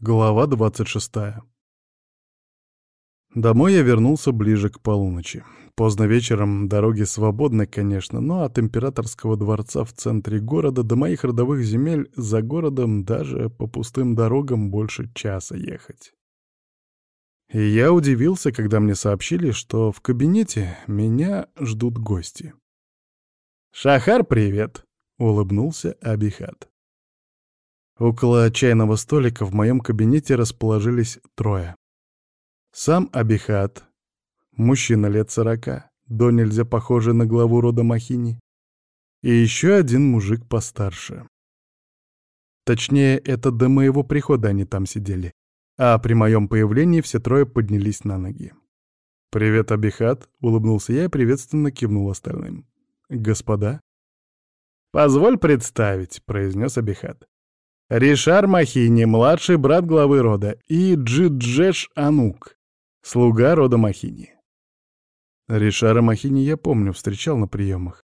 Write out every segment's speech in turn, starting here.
Глава 26. Домой я вернулся ближе к полуночи. Поздно вечером дороги свободны, конечно, но от императорского дворца в центре города до моих родовых земель за городом даже по пустым дорогам больше часа ехать. И я удивился, когда мне сообщили, что в кабинете меня ждут гости. «Шахар, привет!» — улыбнулся Абихат. Около чайного столика в моем кабинете расположились трое. Сам Абихат, мужчина лет сорока, до нельзя похожий на главу рода Махини, и еще один мужик постарше. Точнее, это до моего прихода они там сидели, а при моем появлении все трое поднялись на ноги. «Привет, Абихат», — улыбнулся я и приветственно кивнул остальным. «Господа?» «Позволь представить», — произнес Абихат. Ришар Махини, младший брат главы рода, и Джиджеш Анук, слуга рода Махини. Ришара Махини я помню, встречал на приемах.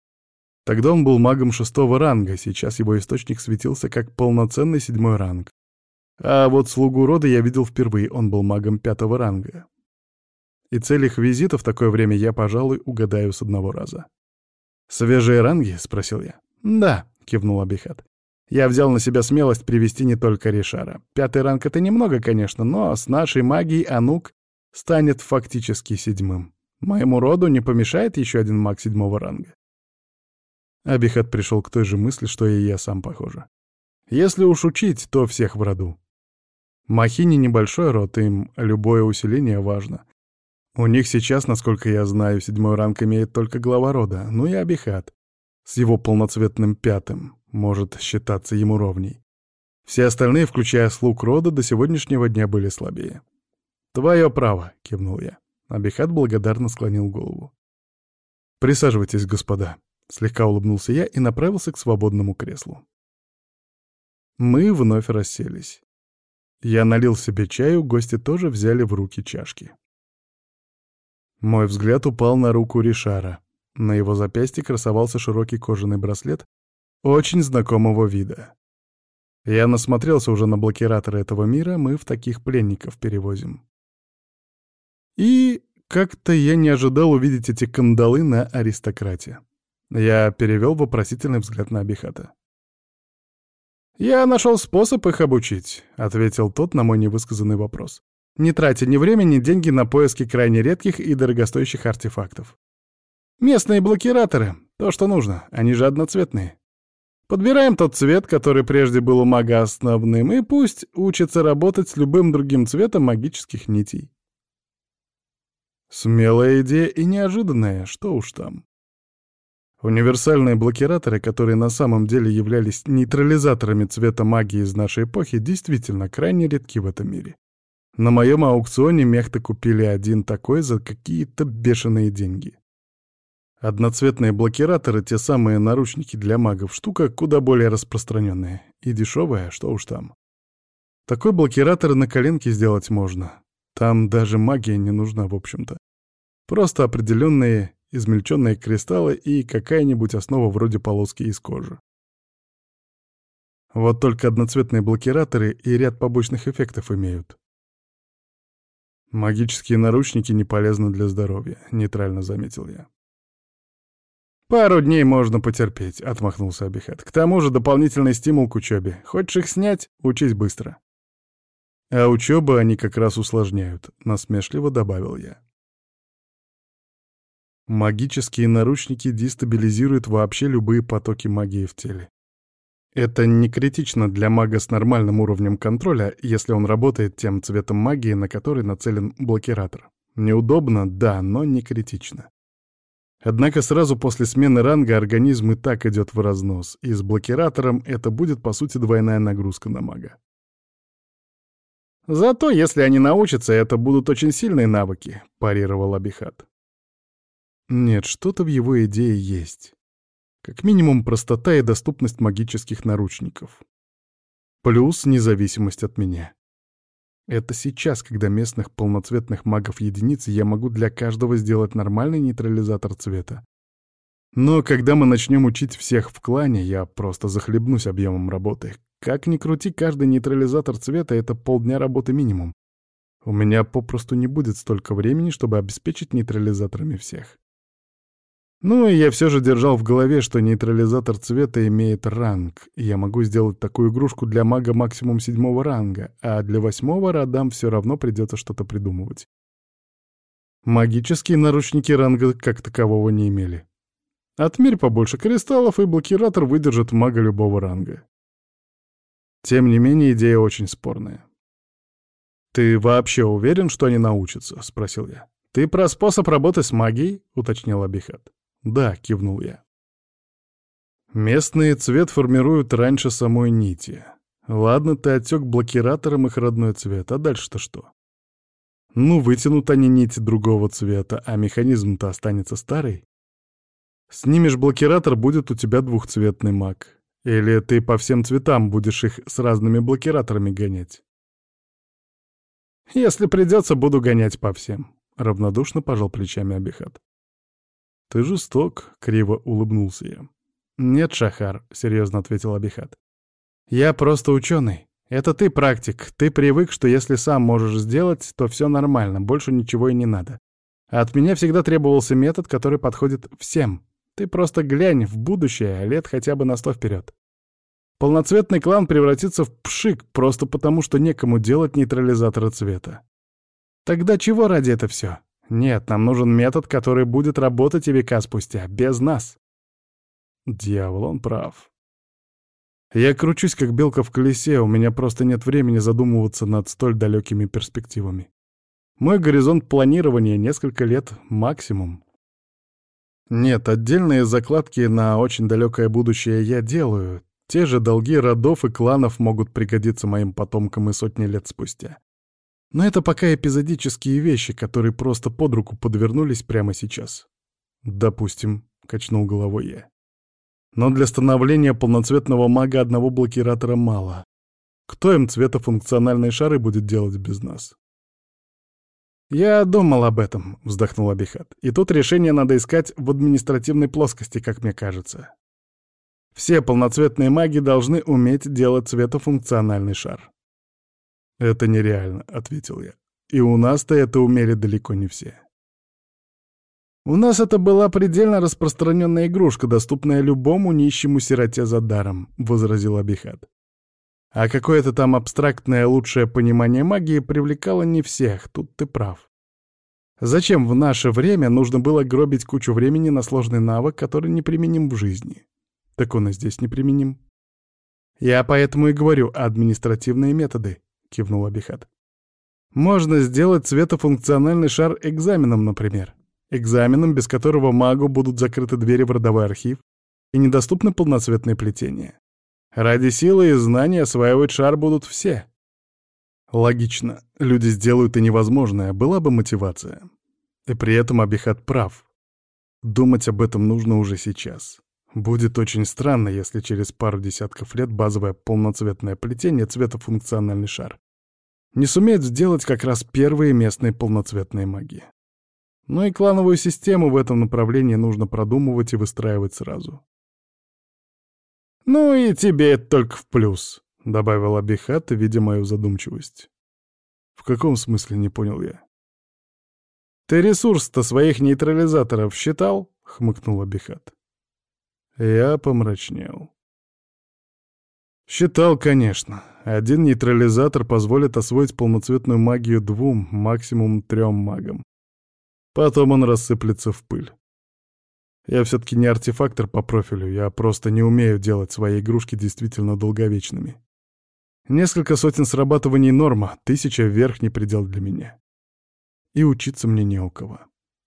Тогда он был магом шестого ранга, сейчас его источник светился как полноценный седьмой ранг. А вот слугу рода я видел впервые, он был магом пятого ранга. И цель их визита в такое время я, пожалуй, угадаю с одного раза. «Свежие ранги?» — спросил я. «Да», — кивнул Абихат. Я взял на себя смелость привести не только Ришара. Пятый ранг — это немного, конечно, но с нашей магией Анук станет фактически седьмым. Моему роду не помешает еще один маг седьмого ранга. Абихат пришел к той же мысли, что и я сам, похоже. Если уж учить, то всех в роду. Махини небольшой род, им любое усиление важно. У них сейчас, насколько я знаю, седьмой ранг имеет только глава рода, ну и Абихат с его полноцветным пятым может считаться ему ровней. Все остальные, включая слуг рода, до сегодняшнего дня были слабее. «Твое право», — кивнул я. Абихат благодарно склонил голову. «Присаживайтесь, господа», — слегка улыбнулся я и направился к свободному креслу. Мы вновь расселись. Я налил себе чаю, гости тоже взяли в руки чашки. Мой взгляд упал на руку Ришара. На его запястье красовался широкий кожаный браслет очень знакомого вида. Я насмотрелся уже на блокираторы этого мира, мы в таких пленников перевозим. И как-то я не ожидал увидеть эти кандалы на аристократе. Я перевел вопросительный взгляд на Абихата. «Я нашел способ их обучить», — ответил тот на мой невысказанный вопрос. «Не тратя ни времени, ни деньги на поиски крайне редких и дорогостоящих артефактов. Местные блокираторы — то, что нужно, они же одноцветные. Подбираем тот цвет, который прежде был у мага основным, и пусть учится работать с любым другим цветом магических нитей. Смелая идея и неожиданная, что уж там. Универсальные блокираторы, которые на самом деле являлись нейтрализаторами цвета магии из нашей эпохи, действительно крайне редки в этом мире. На моем аукционе мехты купили один такой за какие-то бешеные деньги. Одноцветные блокираторы, те самые наручники для магов, штука куда более распространенная. И дешевая, что уж там. Такой блокиратор на коленке сделать можно. Там даже магия не нужна, в общем-то. Просто определенные измельченные кристаллы и какая-нибудь основа вроде полоски из кожи. Вот только одноцветные блокираторы и ряд побочных эффектов имеют. Магические наручники не полезны для здоровья, нейтрально заметил я. «Пару дней можно потерпеть», — отмахнулся Абихат. «К тому же дополнительный стимул к учебе. Хочешь их снять — учись быстро». «А учебу они как раз усложняют», — насмешливо добавил я. Магические наручники дестабилизируют вообще любые потоки магии в теле. Это не критично для мага с нормальным уровнем контроля, если он работает тем цветом магии, на который нацелен блокиратор. Неудобно, да, но не критично. Однако сразу после смены ранга организм и так идет в разнос, и с блокиратором это будет, по сути, двойная нагрузка на мага. «Зато, если они научатся, это будут очень сильные навыки», — парировал Абихат. Нет, что-то в его идее есть. Как минимум простота и доступность магических наручников. Плюс независимость от меня. Это сейчас, когда местных полноцветных магов единицы, я могу для каждого сделать нормальный нейтрализатор цвета. Но когда мы начнем учить всех в клане, я просто захлебнусь объемом работы. Как ни крути, каждый нейтрализатор цвета — это полдня работы минимум. У меня попросту не будет столько времени, чтобы обеспечить нейтрализаторами всех. Ну и я все же держал в голове, что нейтрализатор цвета имеет ранг, я могу сделать такую игрушку для мага максимум седьмого ранга, а для восьмого родам все равно придется что-то придумывать. Магические наручники ранга как такового не имели. Отмерь побольше кристаллов, и блокиратор выдержит мага любого ранга. Тем не менее, идея очень спорная. «Ты вообще уверен, что они научатся?» — спросил я. «Ты про способ работы с магией?» — уточнил Абихат. «Да», — кивнул я. Местный цвет формируют раньше самой нити. Ладно, ты отсек блокиратором их родной цвет, а дальше-то что? Ну, вытянут они нити другого цвета, а механизм-то останется старый. Снимешь блокиратор, будет у тебя двухцветный маг. Или ты по всем цветам будешь их с разными блокираторами гонять? Если придется, буду гонять по всем. Равнодушно пожал плечами Абихат. «Ты жесток», — криво улыбнулся я. «Нет, Шахар», — серьезно ответил Абихат. «Я просто ученый. Это ты практик. Ты привык, что если сам можешь сделать, то все нормально, больше ничего и не надо. А от меня всегда требовался метод, который подходит всем. Ты просто глянь в будущее, лет хотя бы на сто вперед. Полноцветный клан превратится в пшик просто потому, что некому делать нейтрализаторы цвета. Тогда чего ради это все? Нет, нам нужен метод, который будет работать и века спустя, без нас. Дьявол, он прав. Я кручусь, как белка в колесе, у меня просто нет времени задумываться над столь далекими перспективами. Мой горизонт планирования — несколько лет максимум. Нет, отдельные закладки на очень далекое будущее я делаю. Те же долги родов и кланов могут пригодиться моим потомкам и сотни лет спустя. Но это пока эпизодические вещи, которые просто под руку подвернулись прямо сейчас. Допустим, качнул головой я. Но для становления полноцветного мага одного блокиратора мало. Кто им цветофункциональные шары будет делать без нас? «Я думал об этом», — вздохнул Абихат. «И тут решение надо искать в административной плоскости, как мне кажется. Все полноцветные маги должны уметь делать цветофункциональный шар. «Это нереально», — ответил я. «И у нас-то это умели далеко не все». «У нас это была предельно распространенная игрушка, доступная любому нищему сироте за даром», — возразил Абихат. «А какое-то там абстрактное лучшее понимание магии привлекало не всех, тут ты прав. Зачем в наше время нужно было гробить кучу времени на сложный навык, который не применим в жизни? Так он и здесь не применим. Я поэтому и говорю административные методы кивнул Абихат. Можно сделать цветофункциональный шар экзаменом, например. Экзаменом, без которого магу будут закрыты двери в родовой архив и недоступны полноцветные плетения. Ради силы и знаний осваивать шар будут все. Логично. Люди сделают и невозможное, была бы мотивация. И при этом Абихат прав. Думать об этом нужно уже сейчас. Будет очень странно, если через пару десятков лет базовое полноцветное плетение цветофункциональный шар не сумеет сделать как раз первые местные полноцветные маги. Но и клановую систему в этом направлении нужно продумывать и выстраивать сразу. «Ну и тебе это только в плюс», — добавил Абихат, видя мою задумчивость. «В каком смысле, не понял я?» «Ты ресурс-то своих нейтрализаторов считал?» — хмыкнул Абихат. Я помрачнел. Считал, конечно. Один нейтрализатор позволит освоить полноцветную магию двум, максимум трем магам. Потом он рассыплется в пыль. Я все-таки не артефактор по профилю, я просто не умею делать свои игрушки действительно долговечными. Несколько сотен срабатываний норма, тысяча — верхний предел для меня. И учиться мне не у кого.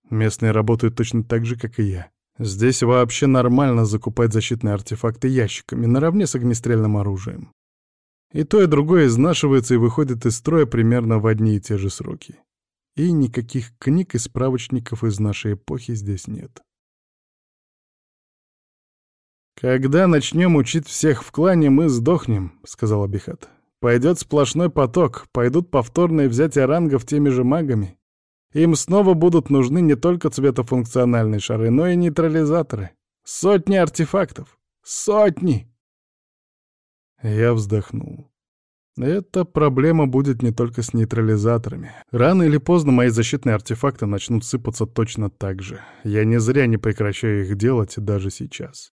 Местные работают точно так же, как и я. Здесь вообще нормально закупать защитные артефакты ящиками, наравне с огнестрельным оружием. И то, и другое изнашивается и выходит из строя примерно в одни и те же сроки. И никаких книг и справочников из нашей эпохи здесь нет. «Когда начнем учить всех в клане, мы сдохнем», — сказал Абихат. «Пойдет сплошной поток, пойдут повторные взятия рангов теми же магами. Им снова будут нужны не только цветофункциональные шары, но и нейтрализаторы. Сотни артефактов. Сотни! Я вздохнул. Эта проблема будет не только с нейтрализаторами. Рано или поздно мои защитные артефакты начнут сыпаться точно так же. Я не зря не прекращаю их делать даже сейчас.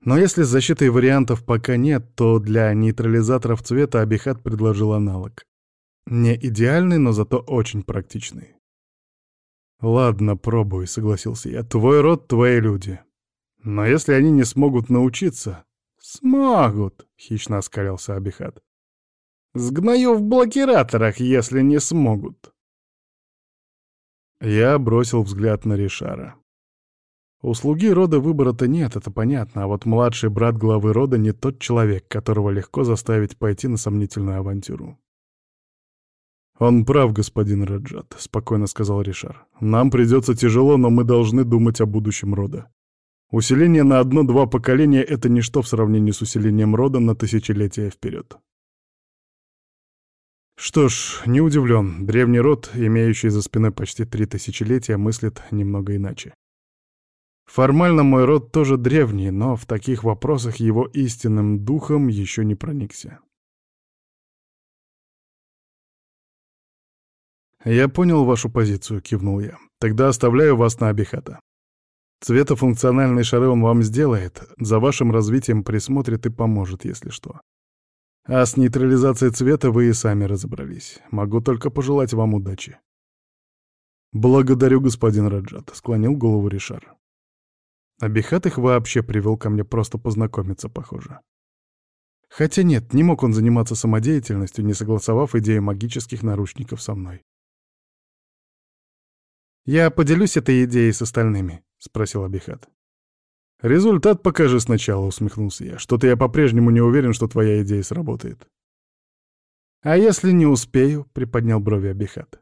Но если с защитой вариантов пока нет, то для нейтрализаторов цвета Абихат предложил аналог. Не идеальный, но зато очень практичный. «Ладно, пробуй», — согласился я. «Твой род — твои люди. Но если они не смогут научиться...» «Смогут», — хищно оскалился Абихат. «Сгною в блокираторах, если не смогут». Я бросил взгляд на Ришара. У слуги рода выбора-то нет, это понятно, а вот младший брат главы рода не тот человек, которого легко заставить пойти на сомнительную авантюру. «Он прав, господин Раджат», — спокойно сказал Ришар. «Нам придется тяжело, но мы должны думать о будущем рода. Усиление на одно-два поколения — это ничто в сравнении с усилением рода на тысячелетия вперед». Что ж, не удивлен. Древний род, имеющий за спиной почти три тысячелетия, мыслит немного иначе. Формально мой род тоже древний, но в таких вопросах его истинным духом еще не проникся. «Я понял вашу позицию», — кивнул я. «Тогда оставляю вас на Абихата. Цветофункциональные шары он вам сделает, за вашим развитием присмотрит и поможет, если что. А с нейтрализацией цвета вы и сами разобрались. Могу только пожелать вам удачи». «Благодарю, господин Раджат», — склонил голову Ришар. Абихат их вообще привел ко мне просто познакомиться, похоже. Хотя нет, не мог он заниматься самодеятельностью, не согласовав идею магических наручников со мной. «Я поделюсь этой идеей с остальными», — спросил Абихат. «Результат покажи сначала», — усмехнулся я. «Что-то я по-прежнему не уверен, что твоя идея сработает». «А если не успею?» — приподнял брови Абихат.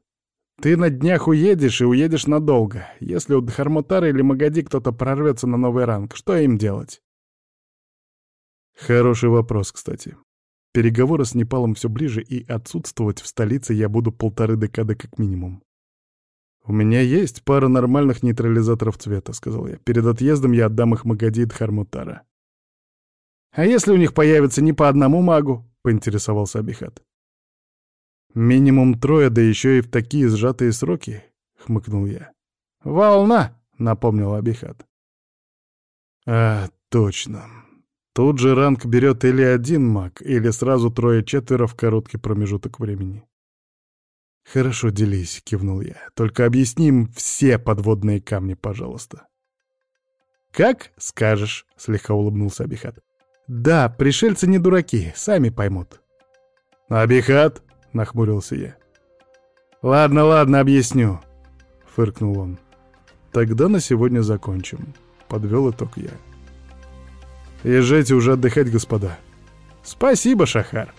«Ты на днях уедешь и уедешь надолго. Если у Дхармотара или Магади кто-то прорвется на новый ранг, что им делать?» Хороший вопрос, кстати. Переговоры с Непалом все ближе, и отсутствовать в столице я буду полторы декады как минимум. «У меня есть пара нормальных нейтрализаторов цвета», — сказал я. «Перед отъездом я отдам их Магади и Дхармутара». «А если у них появится не по одному магу?» — поинтересовался Абихат. «Минимум трое, да еще и в такие сжатые сроки», — хмыкнул я. «Волна!» — напомнил Абихат. «А, точно. Тут же ранг берет или один маг, или сразу трое-четверо в короткий промежуток времени. «Хорошо, делись», — кивнул я. «Только объясним все подводные камни, пожалуйста». «Как скажешь», — слегка улыбнулся Абихат. «Да, пришельцы не дураки, сами поймут». «Абихат», — нахмурился я. «Ладно, ладно, объясню», — фыркнул он. «Тогда на сегодня закончим», — подвел итог я. «Езжайте уже отдыхать, господа». «Спасибо, Шахар»,